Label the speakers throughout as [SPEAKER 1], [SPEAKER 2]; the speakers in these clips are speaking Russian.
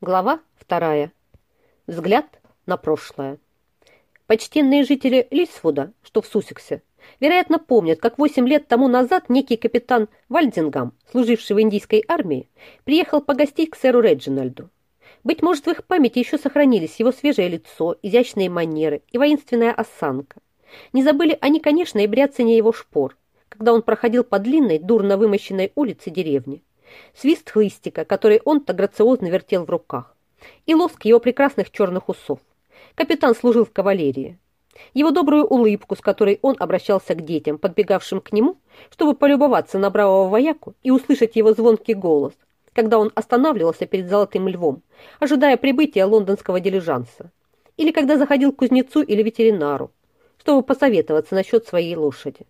[SPEAKER 1] Глава вторая. Взгляд на прошлое. Почтенные жители Лисфуда, что в Сусексе, вероятно, помнят, как восемь лет тому назад некий капитан Вальдингам, служивший в индийской армии, приехал погостить к сэру Реджинальду. Быть может, в их памяти еще сохранились его свежее лицо, изящные манеры и воинственная осанка. Не забыли они, конечно, и бряцание его шпор, когда он проходил по длинной, дурно вымощенной улице деревни свист хлыстика, который он так грациозно вертел в руках, и лоск его прекрасных черных усов. Капитан служил в кавалерии. Его добрую улыбку, с которой он обращался к детям, подбегавшим к нему, чтобы полюбоваться на бравого вояку и услышать его звонкий голос, когда он останавливался перед Золотым Львом, ожидая прибытия лондонского дилижанса, или когда заходил к кузнецу или ветеринару, чтобы посоветоваться насчет своей лошади.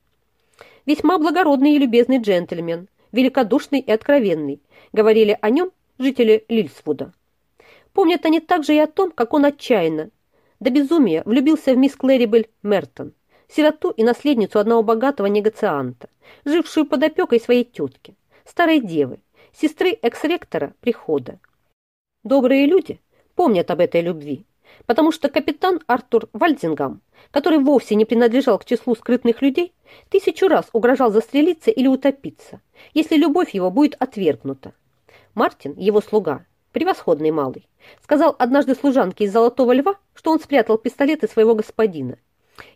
[SPEAKER 1] Весьма благородный и любезный джентльмен, великодушный и откровенный, говорили о нем жители Лильсвуда. Помнят они также и о том, как он отчаянно, до безумия, влюбился в мисс Клэрибель Мертон, сироту и наследницу одного богатого негацианта, жившую под опекой своей тетки, старой девы, сестры экс-ректора прихода. Добрые люди помнят об этой любви, потому что капитан Артур Вальдингам, который вовсе не принадлежал к числу скрытных людей, тысячу раз угрожал застрелиться или утопиться, если любовь его будет отвергнута. Мартин, его слуга, превосходный малый, сказал однажды служанке из Золотого Льва, что он спрятал пистолеты своего господина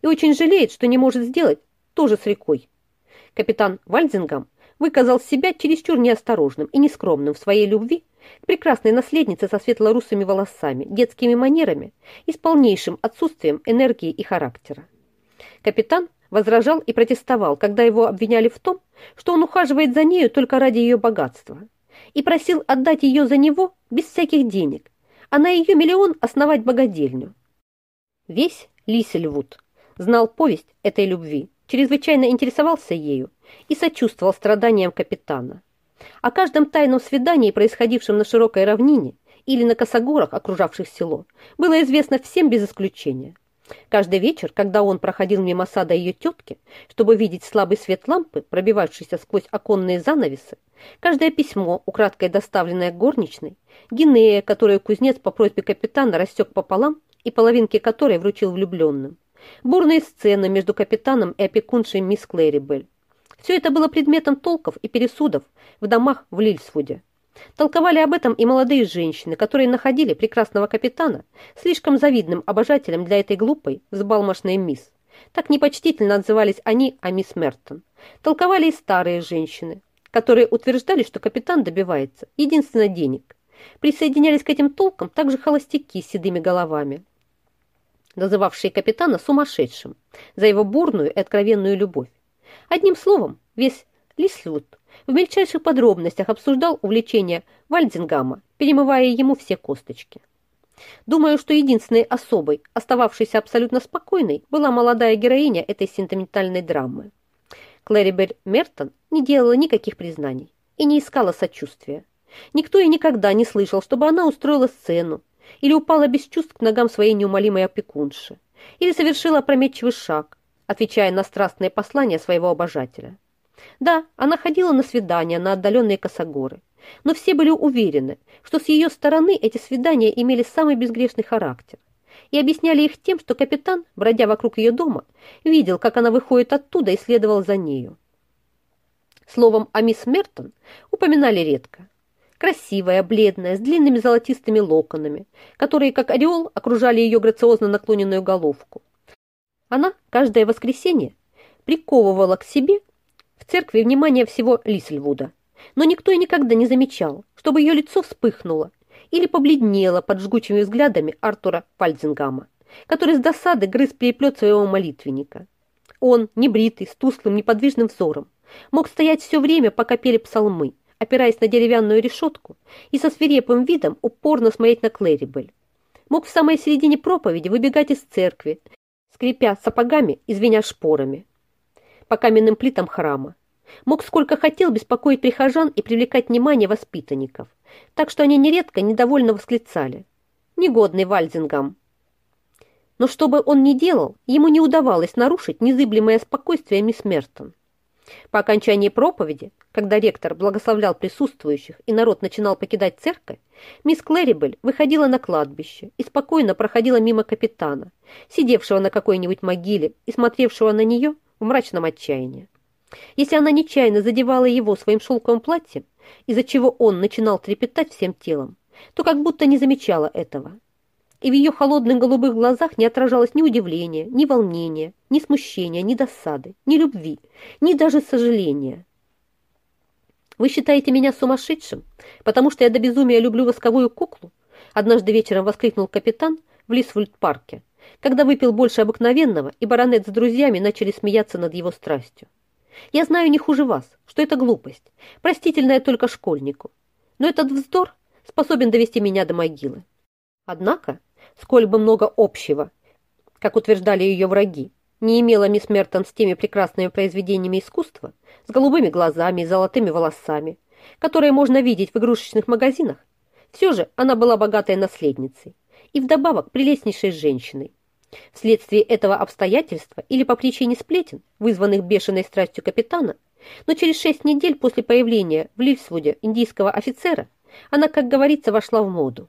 [SPEAKER 1] и очень жалеет, что не может сделать то же с рекой. Капитан Вальдингам выказал себя чересчур неосторожным и нескромным в своей любви к прекрасной наследнице со светло-русыми волосами, детскими манерами и с полнейшим отсутствием энергии и характера. Капитан возражал и протестовал, когда его обвиняли в том, что он ухаживает за нею только ради ее богатства, и просил отдать ее за него без всяких денег, а на ее миллион основать богадельню. Весь Лисельвуд знал повесть этой любви, чрезвычайно интересовался ею и сочувствовал страданиям капитана. О каждом тайном свидании, происходившем на широкой равнине или на косогорах, окружавших село, было известно всем без исключения. Каждый вечер, когда он проходил мимо сада ее тетки, чтобы видеть слабый свет лампы, пробивавшийся сквозь оконные занавесы, каждое письмо, украдкой доставленное горничной, гинея, которую кузнец по просьбе капитана рассек пополам и половинки которой вручил влюбленным, бурные сцены между капитаном и опекуншей мисс Клэрибель. Все это было предметом толков и пересудов в домах в Лильсвуде. Толковали об этом и молодые женщины, которые находили прекрасного капитана слишком завидным обожателем для этой глупой, взбалмошной мисс. Так непочтительно отзывались они о мисс Мертон. Толковали и старые женщины, которые утверждали, что капитан добивается единственно денег. Присоединялись к этим толкам также холостяки с седыми головами, называвшие капитана сумасшедшим за его бурную и откровенную любовь. Одним словом, весь Лислвуд в мельчайших подробностях обсуждал увлечение Вальдингама, перемывая ему все косточки. Думаю, что единственной особой, остававшейся абсолютно спокойной, была молодая героиня этой сентиментальной драмы. Клэрибель Мертон не делала никаких признаний и не искала сочувствия. Никто и никогда не слышал, чтобы она устроила сцену или упала без чувств к ногам своей неумолимой опекунши, или совершила опрометчивый шаг, отвечая на страстные послания своего обожателя. Да, она ходила на свидания на отдаленные косогоры, но все были уверены, что с ее стороны эти свидания имели самый безгрешный характер и объясняли их тем, что капитан, бродя вокруг ее дома, видел, как она выходит оттуда и следовал за нею. Словом, о мисс Мертон упоминали редко. Красивая, бледная, с длинными золотистыми локонами, которые, как ореол, окружали ее грациозно наклоненную головку. Она каждое воскресенье приковывала к себе в церкви внимание всего Лисельвуда, но никто и никогда не замечал, чтобы ее лицо вспыхнуло или побледнело под жгучими взглядами Артура Фальдзингама, который с досады грыз переплет своего молитвенника. Он, небритый, с тусклым, неподвижным взором, мог стоять все время, пока пели псалмы, опираясь на деревянную решетку и со свирепым видом упорно смотреть на Клэрибель. Мог в самой середине проповеди выбегать из церкви, скрипя сапогами и звеня шпорами по каменным плитам храма. Мог сколько хотел беспокоить прихожан и привлекать внимание воспитанников, так что они нередко недовольно восклицали. Негодный Вальдингам. Но что бы он ни делал, ему не удавалось нарушить незыблемое спокойствие мисс Мертон. По окончании проповеди, когда ректор благословлял присутствующих и народ начинал покидать церковь, мисс Клэрибель выходила на кладбище и спокойно проходила мимо капитана, сидевшего на какой-нибудь могиле и смотревшего на нее в мрачном отчаянии. Если она нечаянно задевала его своим шелковым платьем, из-за чего он начинал трепетать всем телом, то как будто не замечала этого. И в ее холодных голубых глазах не отражалось ни удивления, ни волнения, ни смущения, ни досады, ни любви, ни даже сожаления. «Вы считаете меня сумасшедшим, потому что я до безумия люблю восковую куклу?» Однажды вечером воскликнул капитан в Лисвульд-парке, когда выпил больше обыкновенного, и баронет с друзьями начали смеяться над его страстью. «Я знаю не хуже вас, что это глупость, простительная только школьнику. Но этот вздор способен довести меня до могилы. Однако, сколь бы много общего, как утверждали ее враги, не имела мисс Мертон с теми прекрасными произведениями искусства, с голубыми глазами и золотыми волосами, которые можно видеть в игрушечных магазинах, все же она была богатой наследницей и вдобавок прелестнейшей женщиной. Вследствие этого обстоятельства или по причине сплетен, вызванных бешеной страстью капитана, но через шесть недель после появления в Лильсвуде индийского офицера она, как говорится, вошла в моду.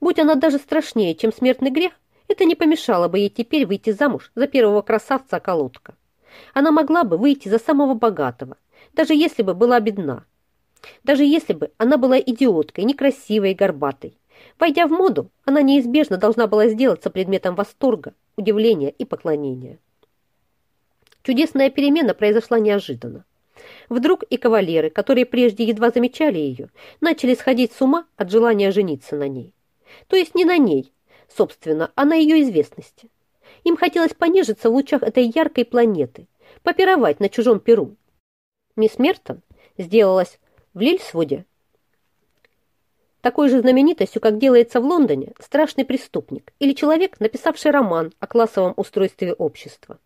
[SPEAKER 1] Будь она даже страшнее, чем смертный грех, это не помешало бы ей теперь выйти замуж за первого красавца-околотка. Она могла бы выйти за самого богатого, даже если бы была бедна. Даже если бы она была идиоткой, некрасивой и горбатой. Войдя в моду, она неизбежно должна была сделаться предметом восторга, удивления и поклонения. Чудесная перемена произошла неожиданно. Вдруг и кавалеры, которые прежде едва замечали ее, начали сходить с ума от желания жениться на ней. То есть не на ней, собственно, а на ее известности. Им хотелось понежиться в лучах этой яркой планеты, попировать на чужом перу. Мисс Мертон сделалась в Лильсвуде такой же знаменитостью, как делается в Лондоне, страшный преступник или человек, написавший роман о классовом устройстве общества.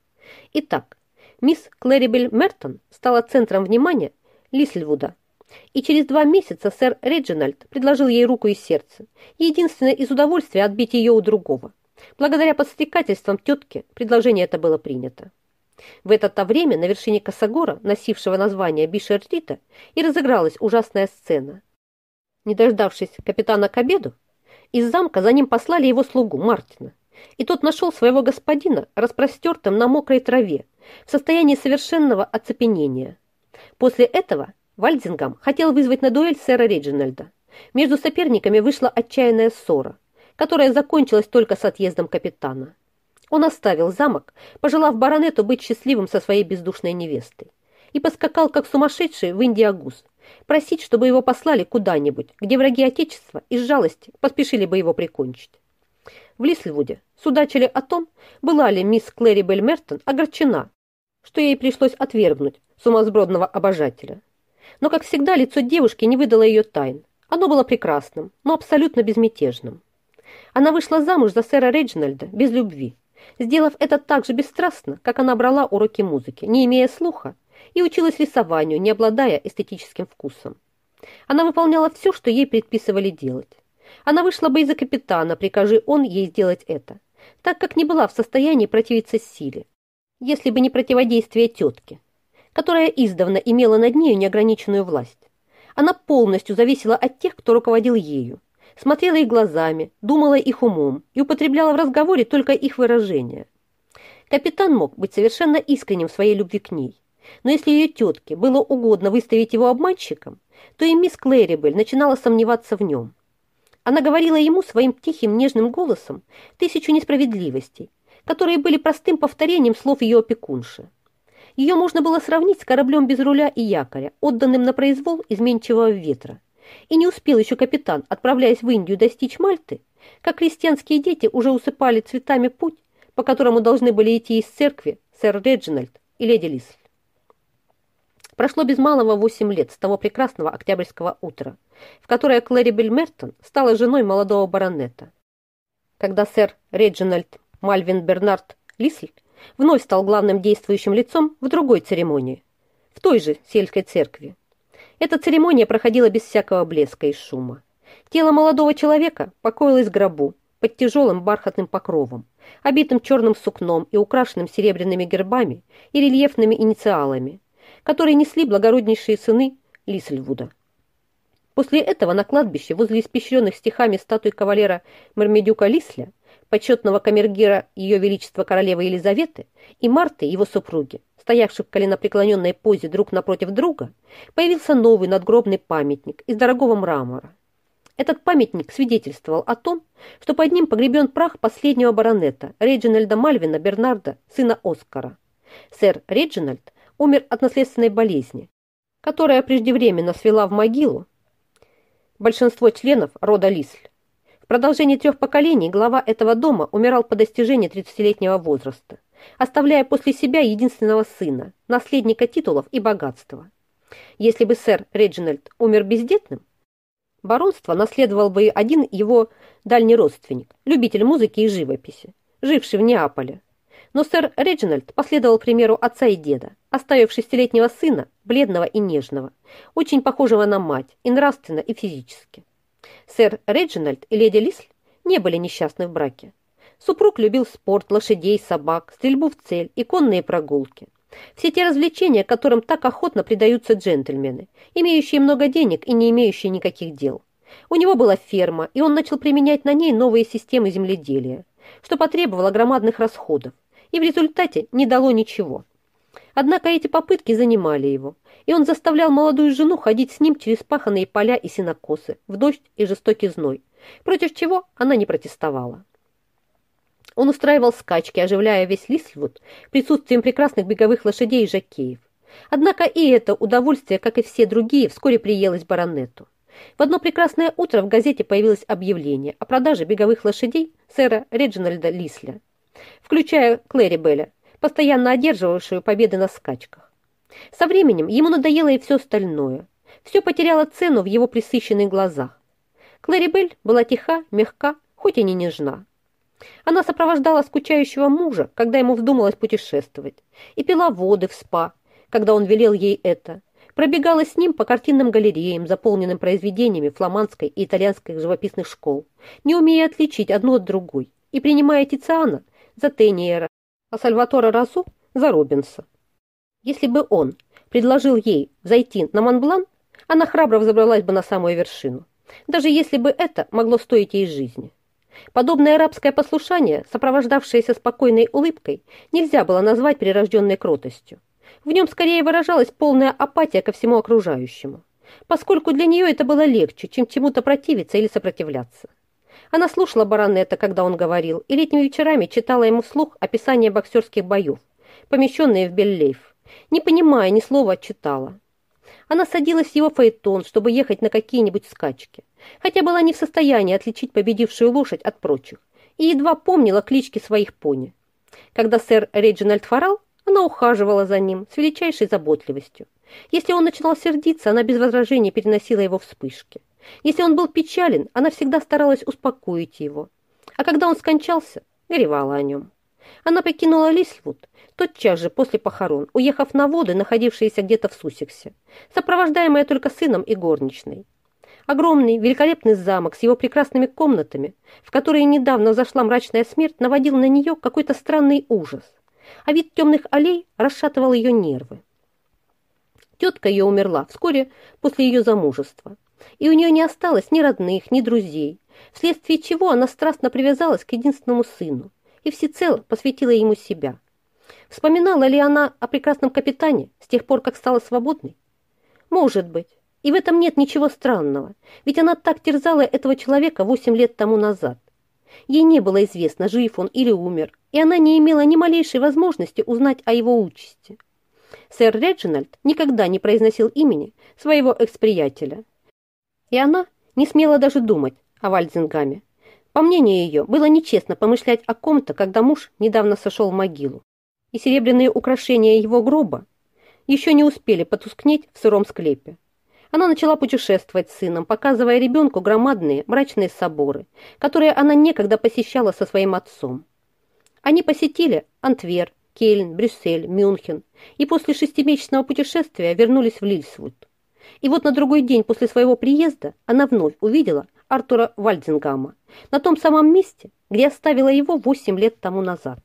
[SPEAKER 1] Итак, мисс Клэрибель Мертон стала центром внимания Лисльвуда, и через два месяца сэр Реджинальд предложил ей руку и сердце, единственное из удовольствия отбить ее у другого. Благодаря подстрекательствам тетки предложение это было принято. В это-то время на вершине Косогора, носившего название Бишер-Рита, и разыгралась ужасная сцена. Не дождавшись капитана к обеду, из замка за ним послали его слугу Мартина, и тот нашел своего господина распростертым на мокрой траве, в состоянии совершенного оцепенения. После этого Вальдингам хотел вызвать на дуэль сэра Реджинальда. Между соперниками вышла отчаянная ссора, которая закончилась только с отъездом капитана. Он оставил замок, пожелав баронету быть счастливым со своей бездушной невестой, и поскакал, как сумасшедший, в Индиагус, просить, чтобы его послали куда-нибудь, где враги Отечества из жалости поспешили бы его прикончить. В Лисльвуде судачили о том, была ли мисс Клэри Бельмертон огорчена, что ей пришлось отвергнуть сумасбродного обожателя. Но, как всегда, лицо девушки не выдало ее тайн. Оно было прекрасным, но абсолютно безмятежным. Она вышла замуж за сэра Реджинальда без любви, сделав это так же бесстрастно, как она брала уроки музыки, не имея слуха, и училась рисованию, не обладая эстетическим вкусом. Она выполняла все, что ей предписывали делать. Она вышла бы из-за капитана, прикажи он ей сделать это, так как не была в состоянии противиться силе, если бы не противодействие тетки, которая издавна имела над нею неограниченную власть. Она полностью зависела от тех, кто руководил ею, смотрела их глазами, думала их умом и употребляла в разговоре только их выражения. Капитан мог быть совершенно искренним в своей любви к ней, но если ее тетке было угодно выставить его обманщиком, то и мисс Клэрибель начинала сомневаться в нем. Она говорила ему своим тихим нежным голосом тысячу несправедливостей, которые были простым повторением слов ее опекунши. Ее можно было сравнить с кораблем без руля и якоря, отданным на произвол изменчивого ветра. И не успел еще капитан, отправляясь в Индию, достичь Мальты, как крестьянские дети уже усыпали цветами путь, по которому должны были идти из церкви сэр Реджинальд и леди Лисль. Прошло без малого восемь лет с того прекрасного октябрьского утра, в которое Клэрибель Мертон стала женой молодого баронета. Когда сэр Реджинальд Мальвин Бернард Лисль вновь стал главным действующим лицом в другой церемонии, в той же сельской церкви. Эта церемония проходила без всякого блеска и шума. Тело молодого человека покоилось в гробу под тяжелым бархатным покровом, обитым черным сукном и украшенным серебряными гербами и рельефными инициалами, которые несли благороднейшие сыны Лисельвуда. После этого на кладбище возле испещренных стихами статуи кавалера Мармедюка Лисля, почетного камергера Ее Величества Королевы Елизаветы и Марты, его супруги, стоявших в коленопреклоненной позе друг напротив друга, появился новый надгробный памятник из дорогого мрамора. Этот памятник свидетельствовал о том, что под ним погребен прах последнего баронета Реджинальда Мальвина Бернарда, сына Оскара. Сэр Реджинальд умер от наследственной болезни, которая преждевременно свела в могилу большинство членов рода Лисль. В продолжении трех поколений глава этого дома умирал по достижении 30-летнего возраста, оставляя после себя единственного сына, наследника титулов и богатства. Если бы сэр Реджинальд умер бездетным, баронство наследовал бы один его дальний родственник, любитель музыки и живописи, живший в Неаполе. Но сэр Реджинальд последовал примеру отца и деда, оставив шестилетнего сына, бледного и нежного, очень похожего на мать и нравственно, и физически. Сэр Реджинальд и леди Лисль не были несчастны в браке. Супруг любил спорт, лошадей, собак, стрельбу в цель и конные прогулки. Все те развлечения, которым так охотно предаются джентльмены, имеющие много денег и не имеющие никаких дел. У него была ферма, и он начал применять на ней новые системы земледелия, что потребовало громадных расходов, и в результате не дало ничего. Однако эти попытки занимали его, и он заставлял молодую жену ходить с ним через паханные поля и сенокосы, в дождь и жестокий зной, против чего она не протестовала. Он устраивал скачки, оживляя весь Лисльвуд присутствием прекрасных беговых лошадей и жакеев. Однако и это удовольствие, как и все другие, вскоре приелось баронету. В одно прекрасное утро в газете появилось объявление о продаже беговых лошадей сэра Реджинальда Лисля, включая Клэри Белля, постоянно одерживавшую победы на скачках. Со временем ему надоело и все остальное. Все потеряло цену в его присыщенных глазах. Клэри Белль была тиха, мягка, хоть и не нежна. Она сопровождала скучающего мужа, когда ему вздумалось путешествовать, и пила воды в спа, когда он велел ей это, пробегала с ним по картинным галереям, заполненным произведениями фламандской и итальянской живописных школ, не умея отличить одну от другой, и принимая Тициана за Тениера, а Сальватора Разу за Робинса. Если бы он предложил ей зайти на Монблан, она храбро взобралась бы на самую вершину, даже если бы это могло стоить ей жизни. Подобное арабское послушание, сопровождавшееся спокойной улыбкой, нельзя было назвать прирожденной кротостью. В нем скорее выражалась полная апатия ко всему окружающему, поскольку для нее это было легче, чем чему-то противиться или сопротивляться. Она слушала баронета, когда он говорил, и летними вечерами читала ему вслух описание боксерских боев, помещенные в Беллейф. Не понимая ни слова, читала. Она садилась в его фаэтон, чтобы ехать на какие-нибудь скачки, хотя была не в состоянии отличить победившую лошадь от прочих и едва помнила клички своих пони. Когда сэр Реджинальд Фаррелл, она ухаживала за ним с величайшей заботливостью. Если он начинал сердиться, она без возражений переносила его вспышки. Если он был печален, она всегда старалась успокоить его. А когда он скончался, горевала о нем. Она покинула Лисвуд тотчас же после похорон, уехав на воды, находившиеся где-то в Сусексе, сопровождаемая только сыном и горничной. Огромный, великолепный замок с его прекрасными комнатами, в которые недавно зашла мрачная смерть, наводил на нее какой-то странный ужас, а вид темных аллей расшатывал ее нервы. Тетка ее умерла вскоре после ее замужества, и у нее не осталось ни родных, ни друзей, вследствие чего она страстно привязалась к единственному сыну и всецело посвятила ему себя – Вспоминала ли она о прекрасном капитане с тех пор, как стала свободной? Может быть. И в этом нет ничего странного, ведь она так терзала этого человека восемь лет тому назад. Ей не было известно, жив он или умер, и она не имела ни малейшей возможности узнать о его участи. Сэр Реджинальд никогда не произносил имени своего экс-приятеля, и она не смела даже думать о Вальдзингаме. По мнению ее, было нечестно помышлять о ком-то, когда муж недавно сошел в могилу и серебряные украшения его гроба еще не успели потускнеть в сыром склепе. Она начала путешествовать с сыном, показывая ребенку громадные мрачные соборы, которые она некогда посещала со своим отцом. Они посетили Антвер, Кельн, Брюссель, Мюнхен и после шестимесячного путешествия вернулись в Лильсвуд. И вот на другой день после своего приезда она вновь увидела Артура Вальдингама на том самом месте, где оставила его восемь лет тому назад.